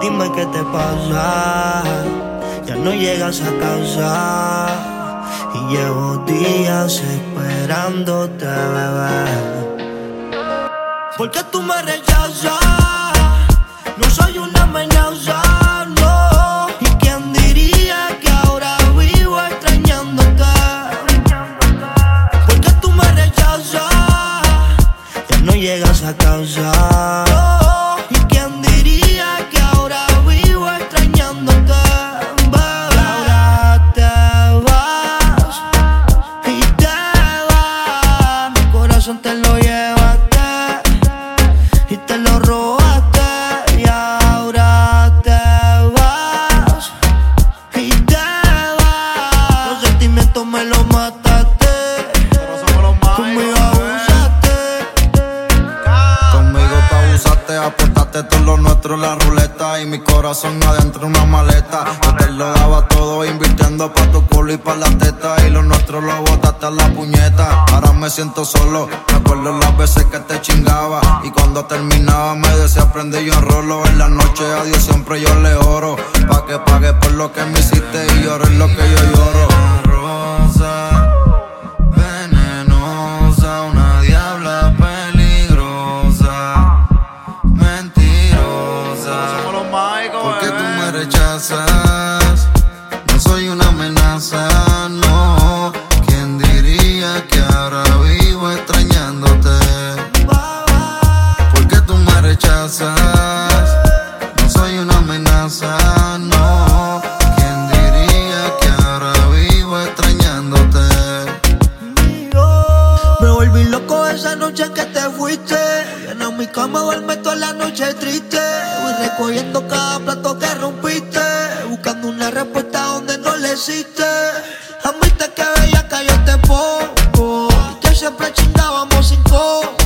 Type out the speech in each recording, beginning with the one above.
Dime qué te pasa. Ya no llegas a casa. Y llevo días esperándote, bebé. ¿Por qué tú me rechazas? No soy una amenaza, no. ¿Y quién llevaste y te lo robaste. Y ahora te vas y te vas. Los sentimientos me los mataste. Conmigo abusaste. Conmigo te abusaste, apostaste todo lo nuestro en la ruleta Y mi corazón adentro una maleta Yo te lo daba todo invirtiendo pa' tu culo y pa' la teta Y lo nuestro lo botaste la puñeta. Ahora me siento solo, me acuerdo las veces que te chingaba. Y cuando terminaba me decía aprendí yo rolo En la noche a Dios siempre yo le oro. Pa' que pague por lo que me hiciste y llores lo que yo lloro No soy una amenaza, no. ¿Quién diría que ahora vivo extrañándote? Me volví loco esa noche que te fuiste. Llena mi cama, duerme toda la noche triste. Voy recogiendo cada plato que rompiste. Buscando una respuesta donde no le existe. Admite que veía que yo te pongo. Y que siempre chingábamos sin coco.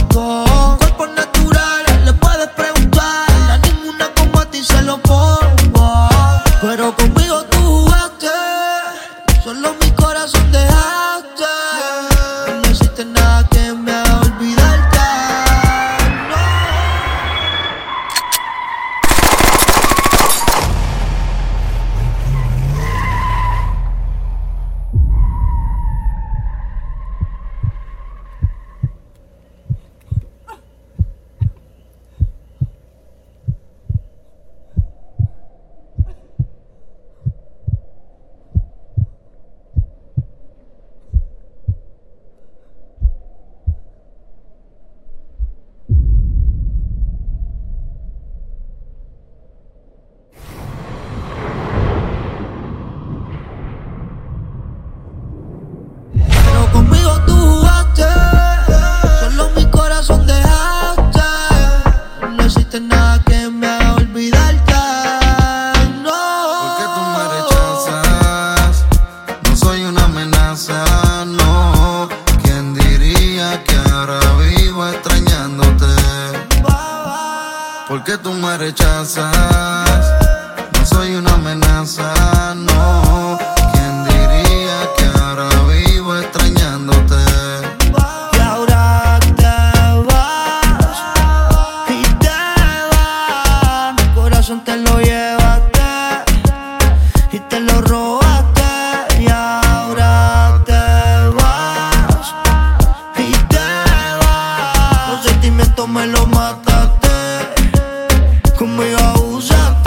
¿Por qué tú me rechazas? No soy una amenaza, no. ¿Quién diría que ahora vivo extrañándote? Y ahora te vas y te vas. Mi corazón te lo llevaste y te lo robaste. Y ahora te vas y te vas. Los sentimientos me los mataste. Conmigo abusaste. Somos los